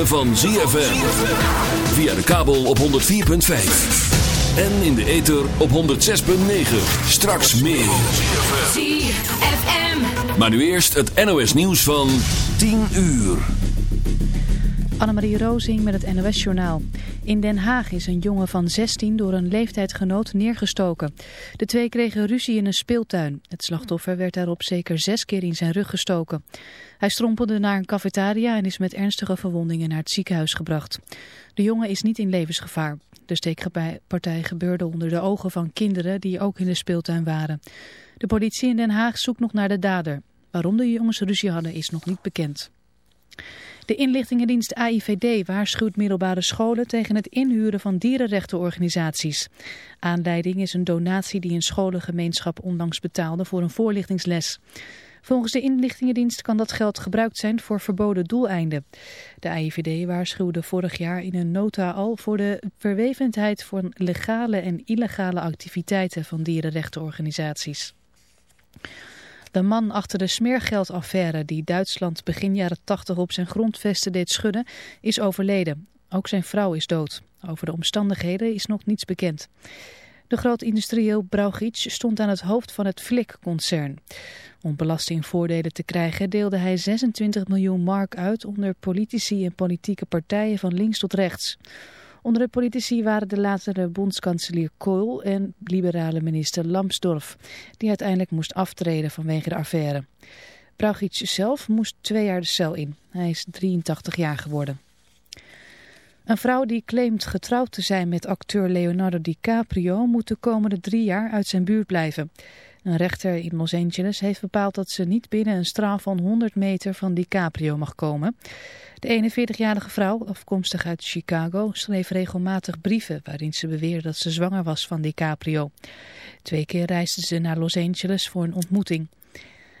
ritme van ZFM. Via de kabel op 104.5. En in de ether op 106.9. Straks meer. ZFM. Maar nu eerst het NOS nieuws van 10 uur. Annemarie Rozing met het NOS-journaal. In Den Haag is een jongen van 16 door een leeftijdgenoot neergestoken. De twee kregen ruzie in een speeltuin. Het slachtoffer werd daarop zeker zes keer in zijn rug gestoken. Hij strompelde naar een cafetaria en is met ernstige verwondingen naar het ziekenhuis gebracht. De jongen is niet in levensgevaar. De steekpartij gebeurde onder de ogen van kinderen die ook in de speeltuin waren. De politie in Den Haag zoekt nog naar de dader. Waarom de jongens ruzie hadden is nog niet bekend. De inlichtingendienst AIVD waarschuwt middelbare scholen tegen het inhuren van dierenrechtenorganisaties. Aanleiding is een donatie die een scholengemeenschap onlangs betaalde voor een voorlichtingsles. Volgens de inlichtingendienst kan dat geld gebruikt zijn voor verboden doeleinden. De AIVD waarschuwde vorig jaar in een nota al voor de verwevendheid van legale en illegale activiteiten van dierenrechtenorganisaties. De man achter de smeergeldaffaire die Duitsland begin jaren 80 op zijn grondvesten deed schudden, is overleden. Ook zijn vrouw is dood. Over de omstandigheden is nog niets bekend. De groot-industrieel Braugic stond aan het hoofd van het Flik-concern. Om belastingvoordelen te krijgen deelde hij 26 miljoen mark uit onder politici en politieke partijen van links tot rechts. Onder de politici waren de latere bondskanselier Kohl en liberale minister Lambsdorff, die uiteindelijk moest aftreden vanwege de affaire. Braugic zelf moest twee jaar de cel in. Hij is 83 jaar geworden. Een vrouw die claimt getrouwd te zijn met acteur Leonardo DiCaprio moet de komende drie jaar uit zijn buurt blijven. Een rechter in Los Angeles heeft bepaald dat ze niet binnen een straal van 100 meter van DiCaprio mag komen. De 41-jarige vrouw, afkomstig uit Chicago, schreef regelmatig brieven waarin ze beweerde dat ze zwanger was van DiCaprio. Twee keer reisde ze naar Los Angeles voor een ontmoeting.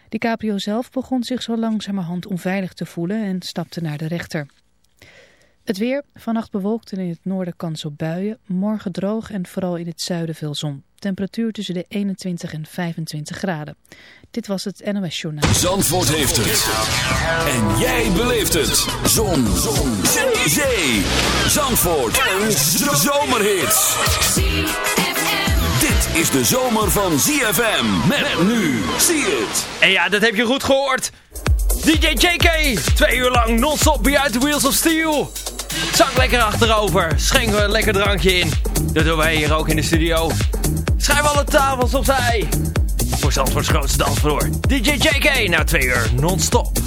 DiCaprio zelf begon zich zo langzamerhand onveilig te voelen en stapte naar de rechter. Het weer, vannacht bewolkt en in het noorden kans op buien, morgen droog en vooral in het zuiden veel zon. Temperatuur tussen de 21 en 25 graden. Dit was het NOS Journaal. Zandvoort heeft het. En jij beleeft het. Zon. Zon. Zee. Zandvoort. Een zomerhit. Dit is de zomer van ZFM. Met nu. Zie het. En ja, dat heb je goed gehoord. DJ JK, twee uur lang non-stop Behind the Wheels of Steel. Zak lekker achterover, schenken we een lekker drankje in. Dat doen wij hier ook in de studio. Schuif alle tafels opzij. Voor Zandvoorts grootste dansvloer. DJ JK, na twee uur non-stop.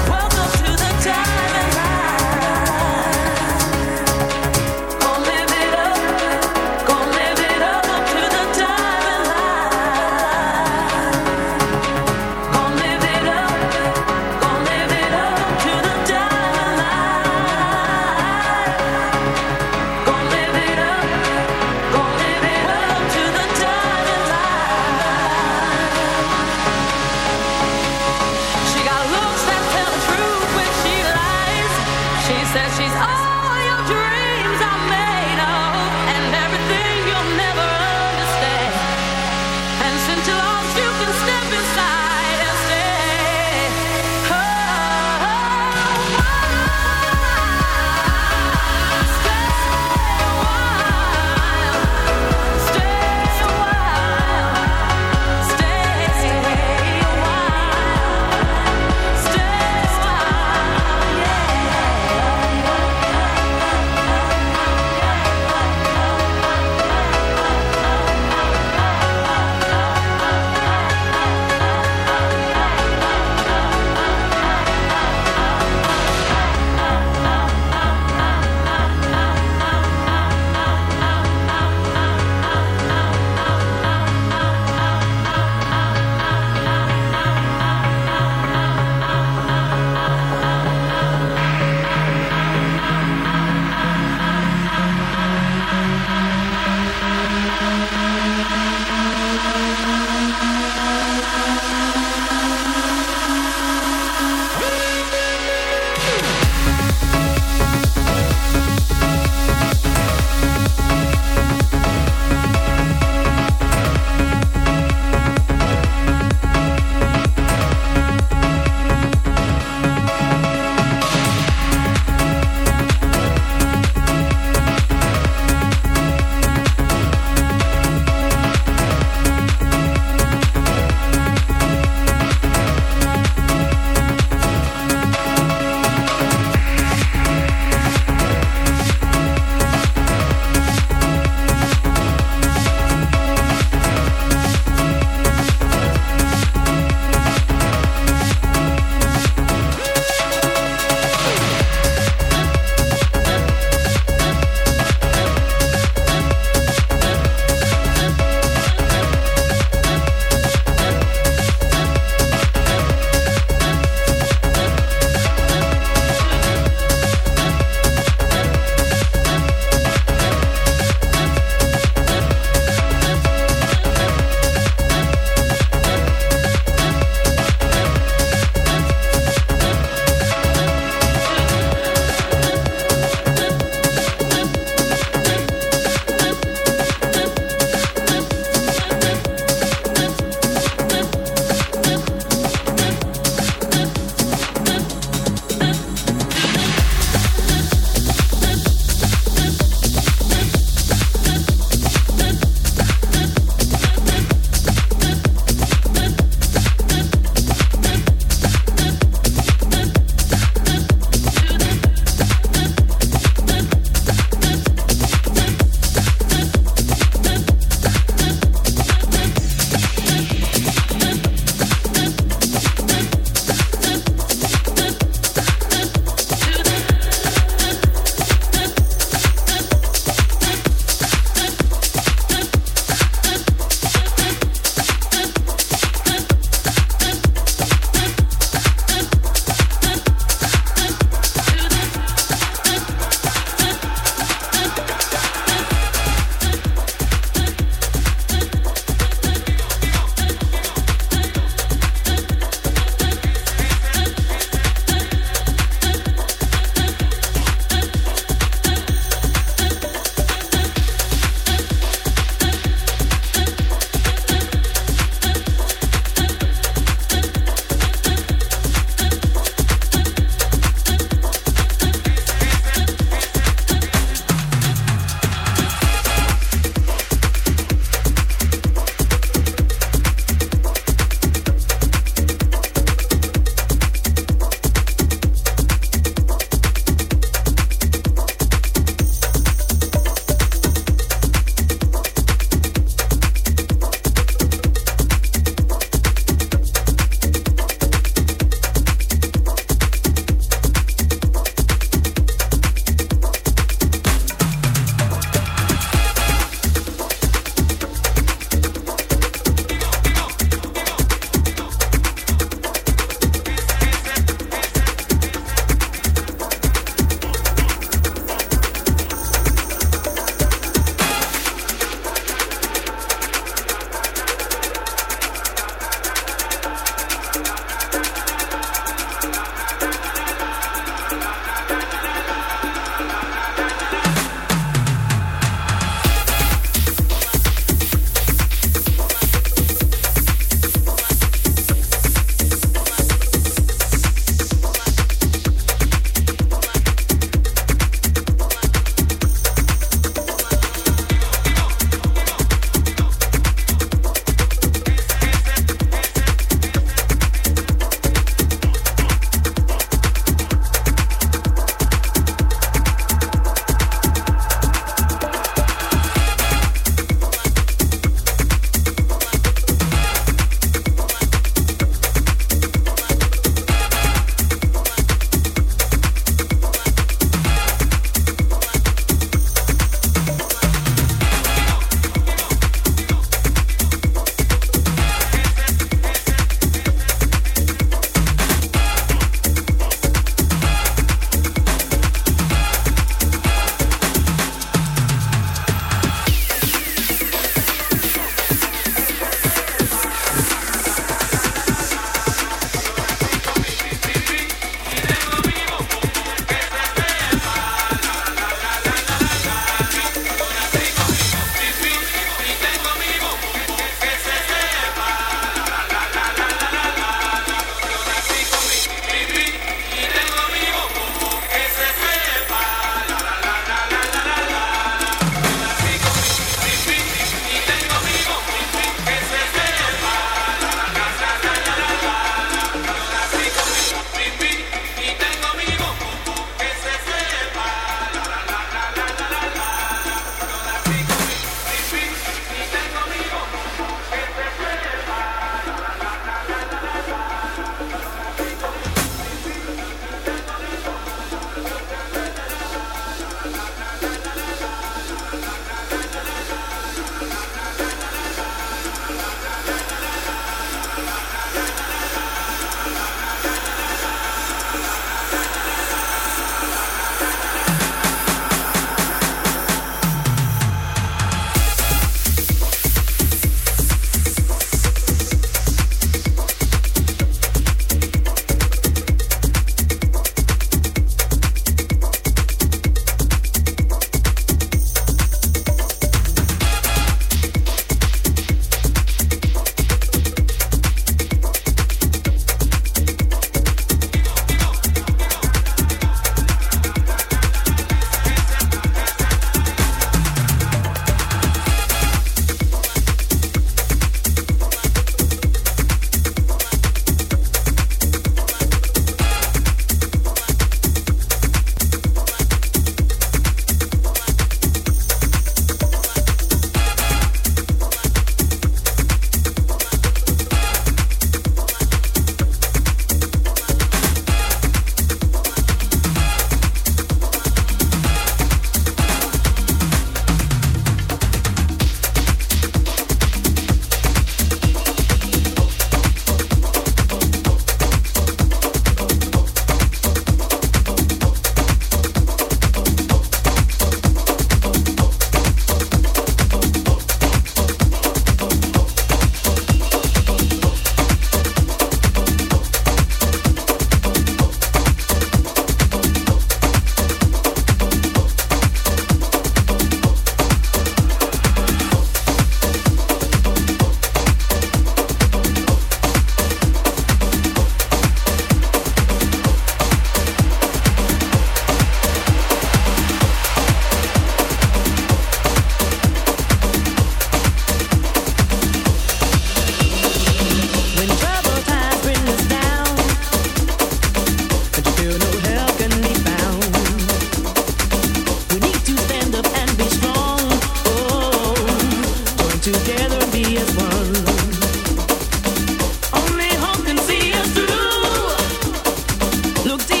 Look deep.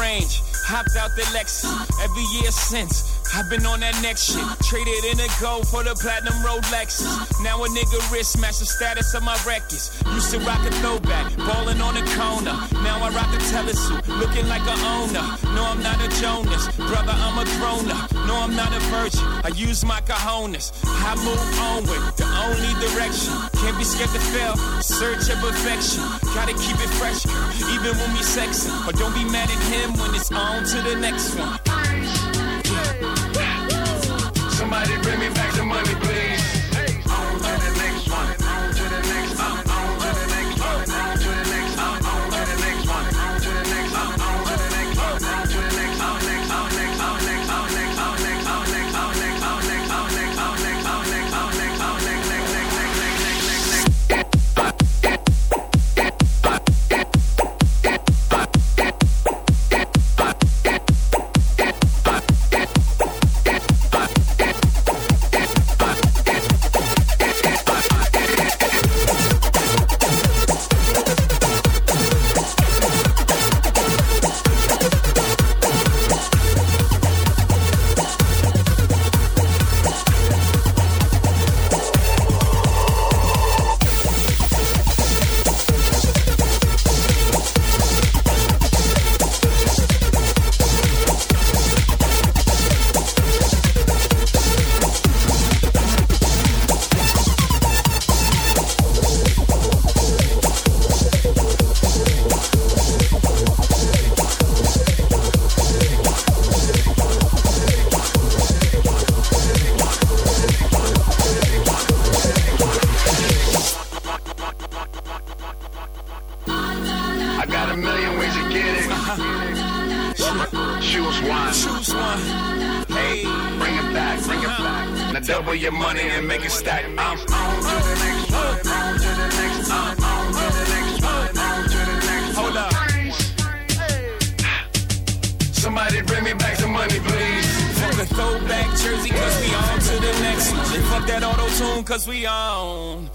Range. Hopped out the Lexus. Every year since. I've been on that next shit. Traded in a gold for the platinum Rolexes. Now a nigga wrist match the status of my records. Used to rock a throwback, ballin' on a corner. Now I rock a telesuit, looking like a owner. No, I'm not a Jonas, brother, I'm a grown up. No, I'm not a virgin. I use my cojones. I move onward, the only direction. Can't be scared to Search of perfection. Gotta keep it fresh, even when we sexin'. But don't be mad at him when it's on to the next one. Somebody bring me back double your money and make it stack. I'm on to the next one. On to the next. I'm on to the next one. On to the next. up. Somebody bring me back the money, please. Fuck a throwback jersey, cause we on to the next one. Fuck that auto tune, cause we on.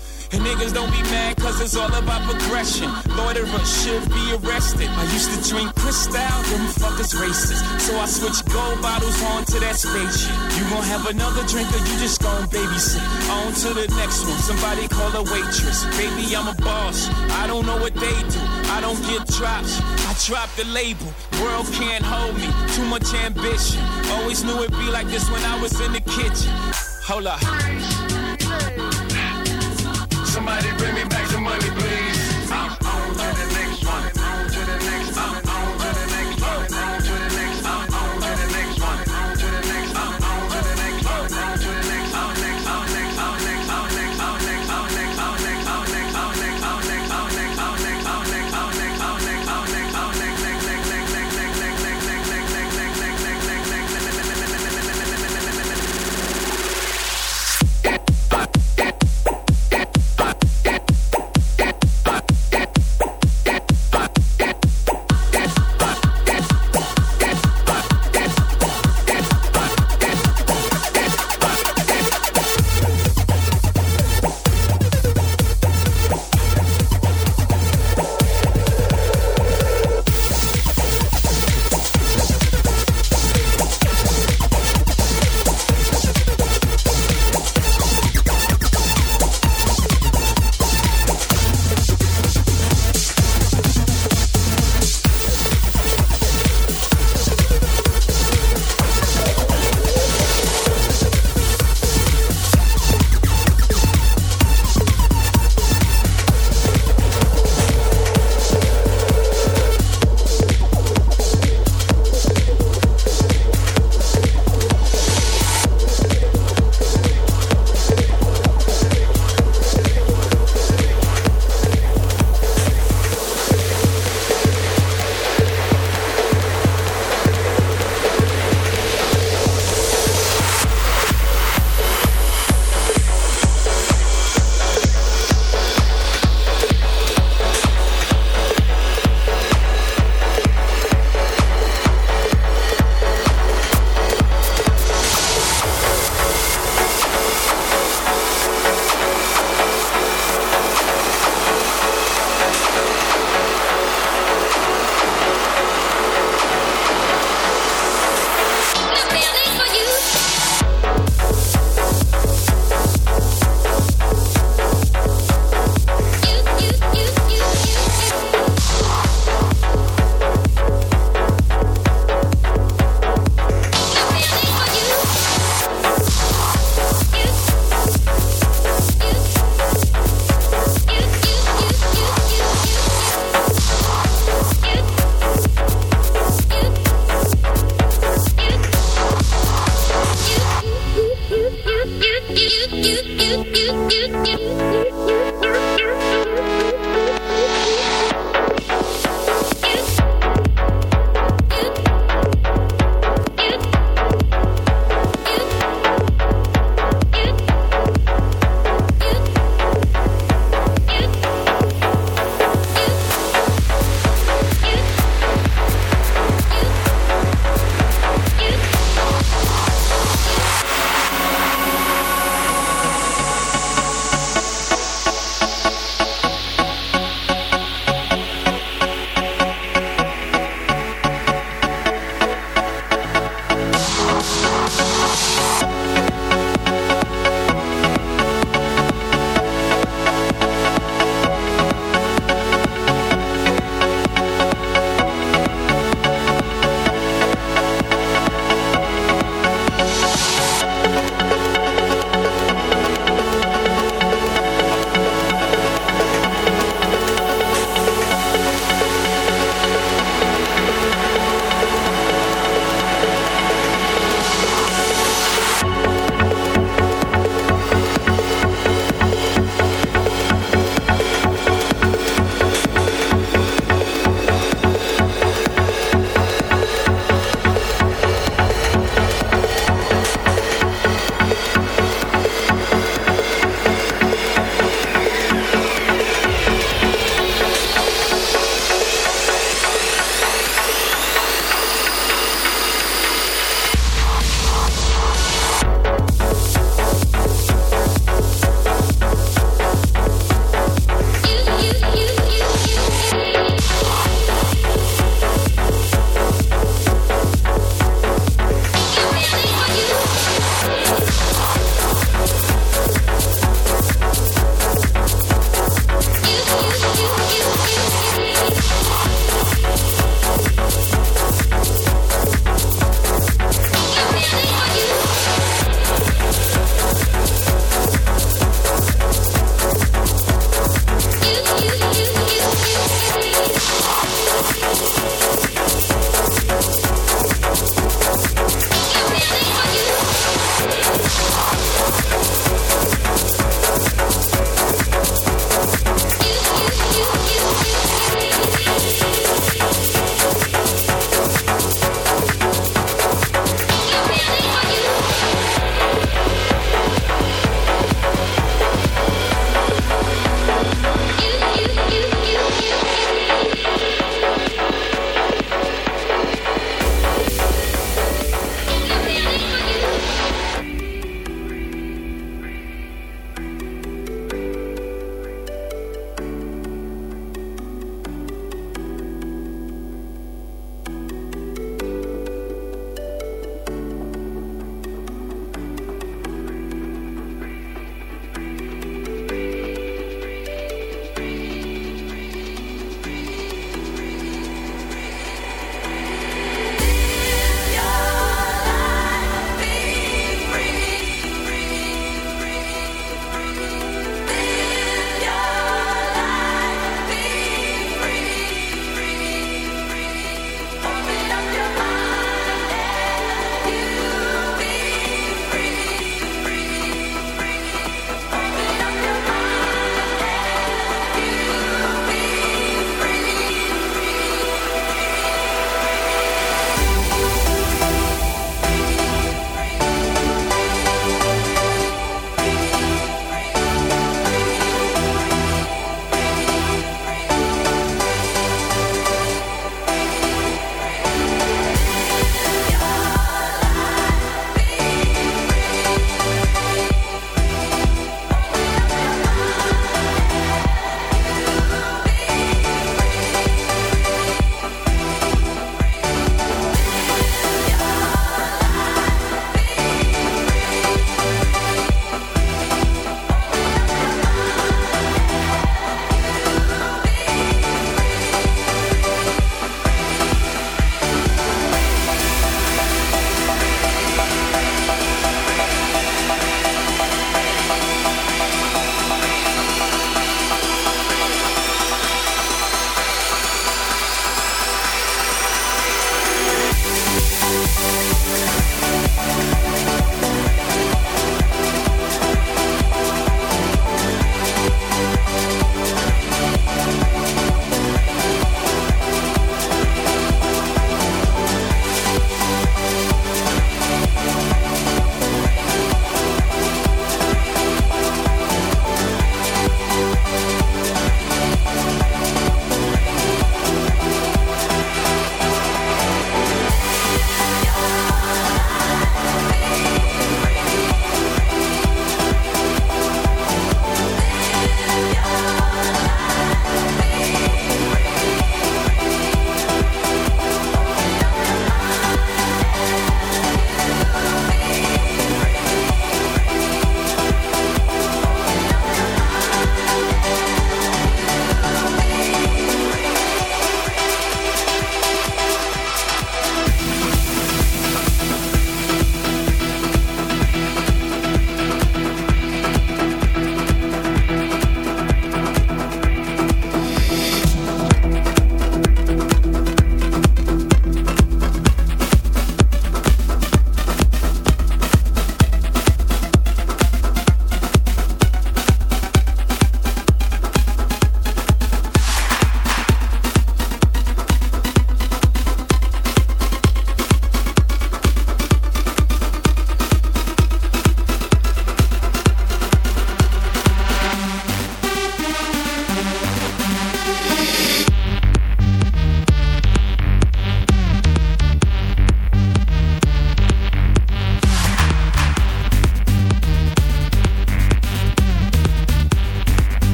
Niggas don't be mad, cause it's all about progression. Loiterers should be arrested. I used to drink Cristal, them fuckers racist. So I switched gold bottles on to that spaceship. You gon' have another drink or you just gon' babysit. On to the next one, somebody call a waitress. Baby, I'm a boss. I don't know what they do. I don't get drops. I drop the label. World can't hold me. Too much ambition. Always knew it'd be like this when I was in the kitchen. Hold up.